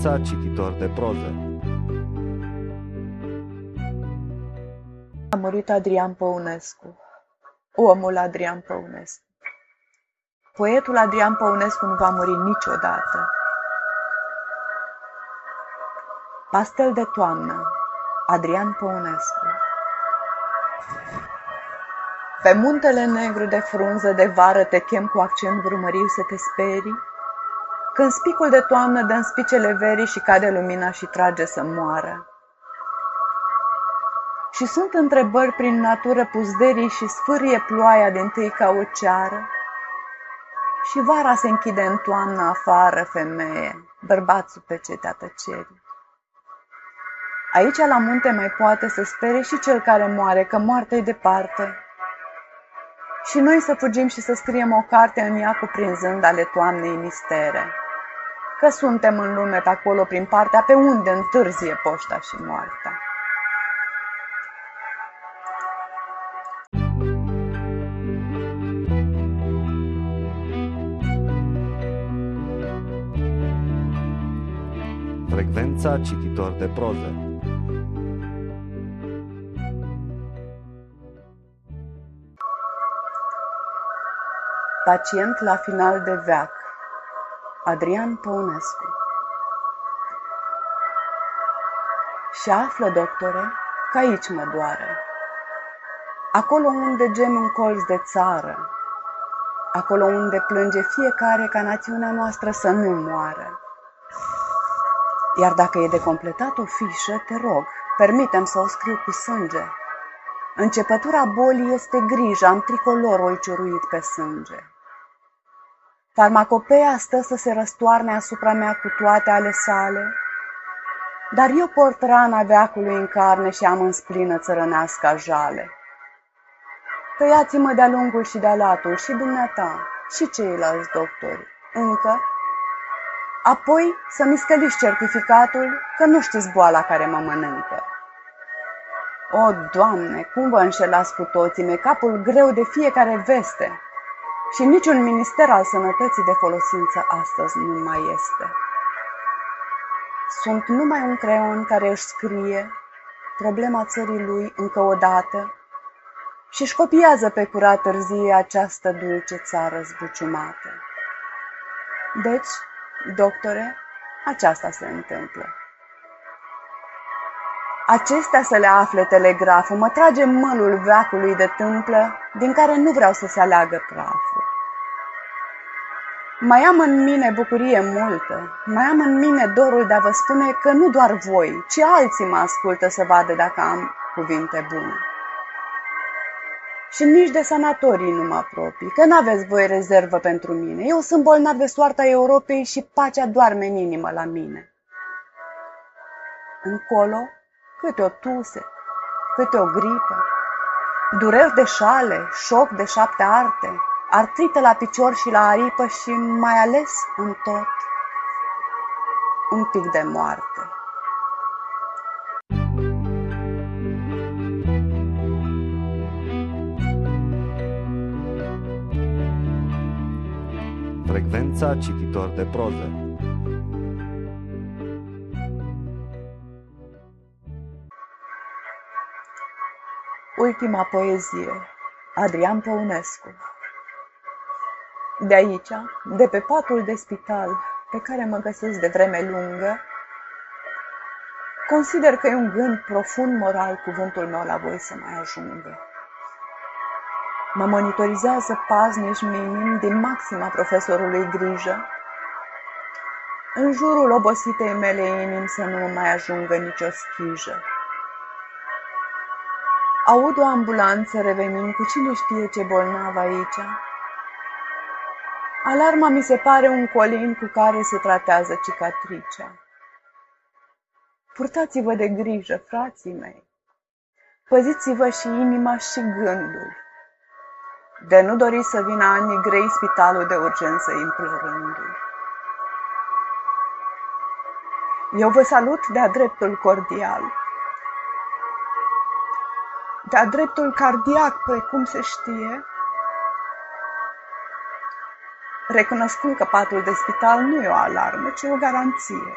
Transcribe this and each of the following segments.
Frecvența cititor de proză A murit Adrian Păunescu, omul Adrian Păunescu. Poetul Adrian Păunescu nu va muri niciodată. Pastel de toamnă, Adrian Păunescu. Pe muntele negru de frunză de vară te chem cu accent brumăriu să te sperii, când spicul de toamnă dă în spicele verii și cade lumina și trage să moară. Și sunt întrebări prin natură puzderii și sfârie ploaia din tâi ca o ceară. Și vara se închide în toamnă afară, femeie, bărbatul pe cetea tăcerii. Aici la munte mai poate să spere și cel care moare, că moartea e departe. Și noi să fugim și să scriem o carte în ea cuprinzând ale toamnei mistere că suntem în lume pe acolo prin partea pe unde întârzie poșta și moartea. Frecvența cititor de proză Pacient la final de veac Adrian Păunescu Și află, doctore, că aici mă doare. Acolo unde gem un colț de țară, acolo unde plânge fiecare ca națiunea noastră să nu moară. Iar dacă e de completat o fișă, te rog, permitem să o scriu cu sânge. Începătura bolii este grija, am tricolorul ciuruit pe sânge. Farmacopeia stă să se răstoarne asupra mea cu toate ale sale, dar eu port rana veacului în carne și am în splină țărănească jale. Tăiați-mă de-a lungul și de-a latul și dumneata și ceilalți doctori, încă, apoi să-mi scăliși certificatul că nu știți boala care mă mănâncă. O, Doamne, cum vă înșelați cu toții, mi capul greu de fiecare veste și niciun minister al sănătății de folosință astăzi nu mai este. Sunt numai un creion care își scrie problema țării lui încă o dată și își copiază pe curat târzie această dulce țară zbuciumată. Deci, doctore, aceasta se întâmplă. Acestea să le afle telegraful, mă trage mălul veacului de tâmplă, din care nu vreau să se aleagă praful. Mai am în mine bucurie multă, mai am în mine dorul de a vă spune că nu doar voi, ci alții mă ascultă să vadă dacă am cuvinte bune. Și nici de sanatorii nu mă apropii, că n-aveți voi rezervă pentru mine. Eu sunt bolnav de soarta Europei și pacea doarme în inimă la mine. Încolo, câte o tuse, câte o gripă, dureri de șale, șoc de șapte arte, artrită la picior și la aripă și mai ales în tot. Un pic de moarte. Frecvența cititor de proză Ultima poezie Adrian Păunescu de aici, de pe patul de spital pe care mă găsesc de vreme lungă, consider că e un gând profund moral cuvântul meu la voi să mai ajungă. Mă monitorizează paznici minim din maxima profesorului grijă, în jurul obositei mele inimi să nu mai ajungă nicio schijă. Aud o ambulanță revenind cu cine știe ce bolnav aici, Alarma mi se pare un colin cu care se tratează cicatricea. Purtați-vă de grijă, frații mei. Păziți-vă și inima și gândul. De nu doriți să vină ani grei spitalul de urgență implorându-l. Eu vă salut de-a dreptul cordial. De-a dreptul cardiac, precum se știe, recunoscând că patul de spital nu e o alarmă, ci o garanție.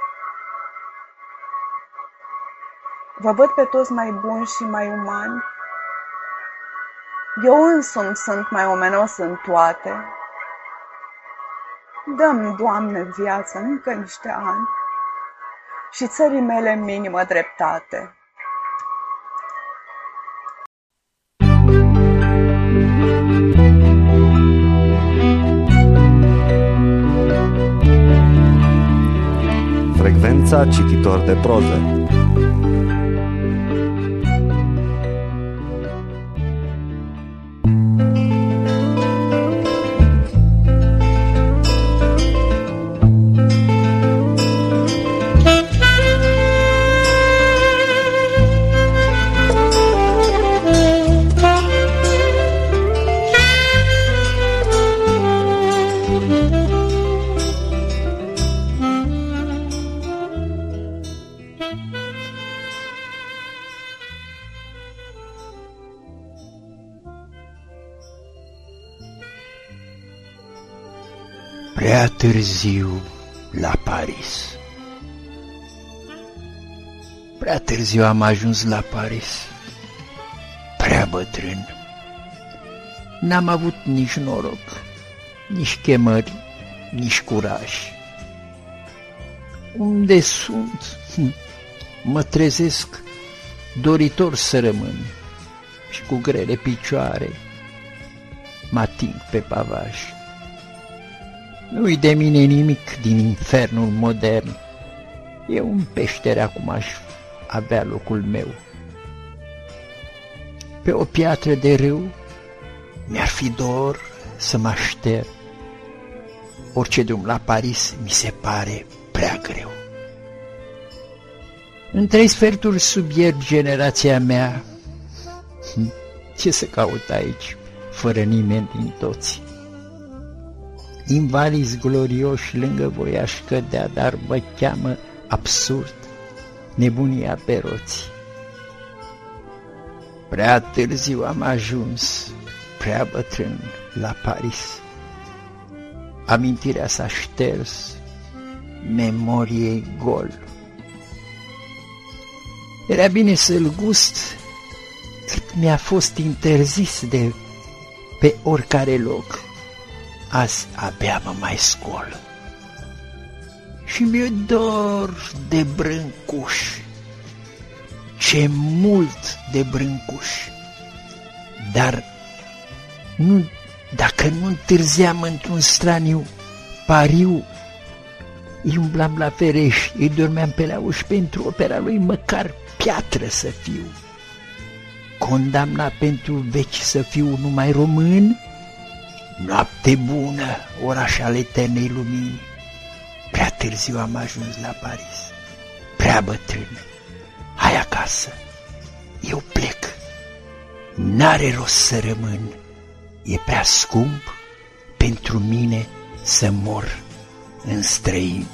Vă văd pe toți mai buni și mai umani. Eu însumi sunt mai omenos în toate. Dăm, Doamne, viață încă niște ani și țării mele minimă dreptate. Frecvența cititor de proză Prea târziu la Paris. Prea târziu am ajuns la Paris. Prea bătrân. N-am avut nici noroc, nici chemări, nici curaj. Unde sunt? Hm, mă trezesc doritor să rămân și cu grele picioare mă ating pe pavaj. Nu-i de mine nimic din infernul modern. Eu în peștere acum aș avea locul meu. Pe o piatră de râu mi-ar fi dor să mă așter. Orice drum la Paris mi se pare prea greu. În trei sferturi subierd generația mea. Hm, ce să caut aici, fără nimeni din toți? Invalizi glorioși lângă voi aș cădea, dar vă cheamă absurd nebunia pe roți. Prea târziu am ajuns, prea bătrân, la Paris. Amintirea s-a șters, memoriei gol. Era bine să-l gust cât mi-a fost interzis de pe oricare loc azi abia mă mai scol. Și mi-e dor de brâncuș, ce mult de brâncuș, dar nu, dacă nu întârzeam într-un straniu pariu, îi umblam la fereș, îi dormeam pe la uși pentru opera lui, măcar piatră să fiu. Condamna pentru veci să fiu numai român, Noapte bună, oraș al eternei lumini. Prea târziu am ajuns la Paris, prea bătrân. Hai acasă, eu plec. N-are rost să rămân, e prea scump pentru mine să mor în străini.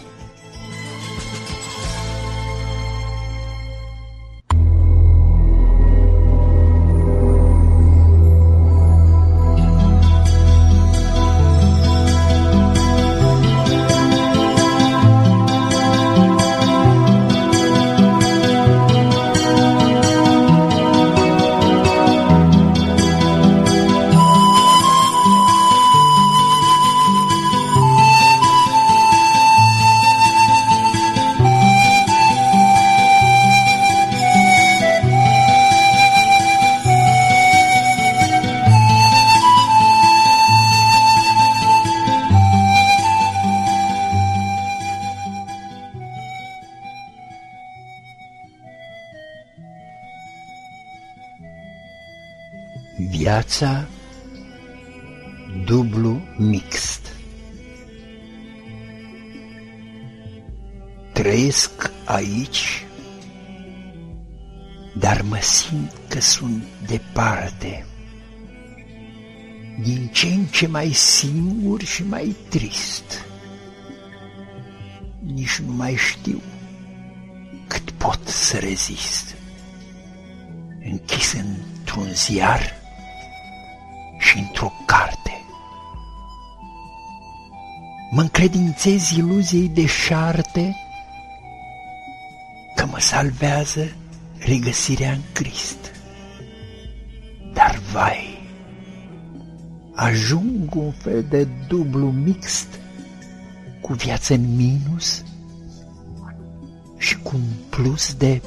Viața dublu mixt Trăiesc aici, dar mă simt că sunt departe, din ce în ce mai singur și mai trist. Nici nu mai știu cât pot să rezist. Închis într-un ziar, și într-o carte. Mă încredințez iluziei de șarte că mă salvează regăsirea în Crist. Dar vai, ajung un fel de dublu mixt cu viață în minus și cu un plus de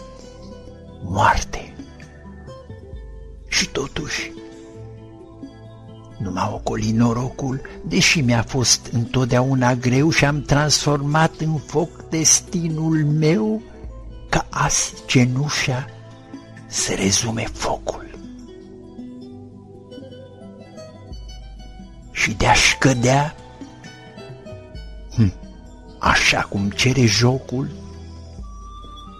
moarte. Și totuși, nu m-a ocolit norocul, deși mi-a fost întotdeauna greu și am transformat în foc destinul meu ca azi cenușa să rezume focul. Și de-aș șcădea, hm, așa cum cere jocul,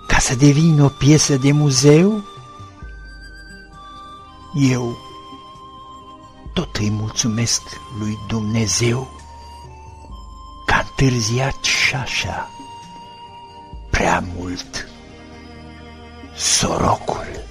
ca să devin o piesă de muzeu, eu tot îi mulțumesc lui Dumnezeu că a întârziat și așa prea mult sorocul.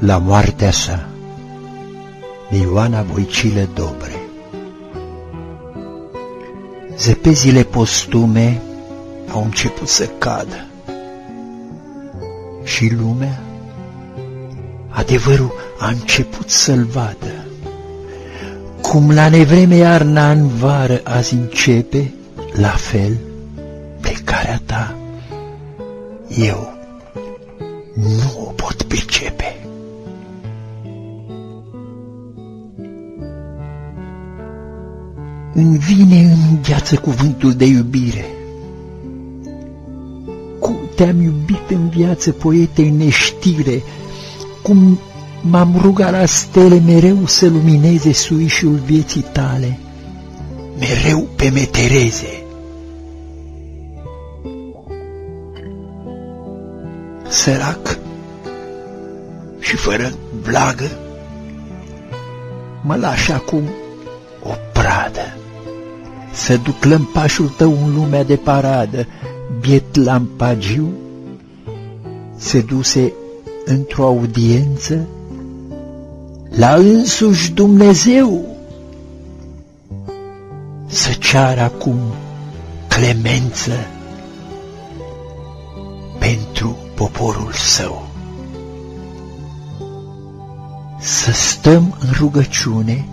La moartea sa, Ioana Voicilă Dobre. Zepezile postume au început să cadă și lumea, adevărul a început să-l vadă. Cum la nevreme iarna în vară azi începe, la fel plecarea ta, eu nu o pot pricepe. Îmi vine în gheață cuvântul de iubire. Cum te-am iubit în viață, poete în neștire, cum m-am rugat la stele mereu să lumineze suișul vieții tale, mereu pe metereze. Sărac și fără vlagă, mă lași acum o pradă, să duc lămpașul tău în lumea de paradă, biet lampagiu, se duse într-o audiență? La însuși Dumnezeu? Să ceară acum clemență pentru poporul său. Să stăm în rugăciune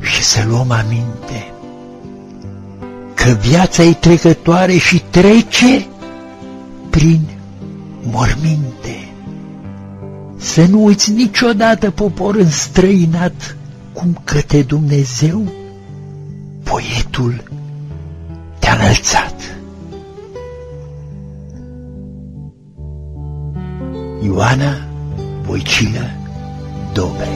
și să luăm aminte că viața e trecătoare și trece prin morminte. Să nu uiți niciodată, popor înstrăinat, cum către Dumnezeu poetul te-a înălțat. Ioana Voicilă Dobre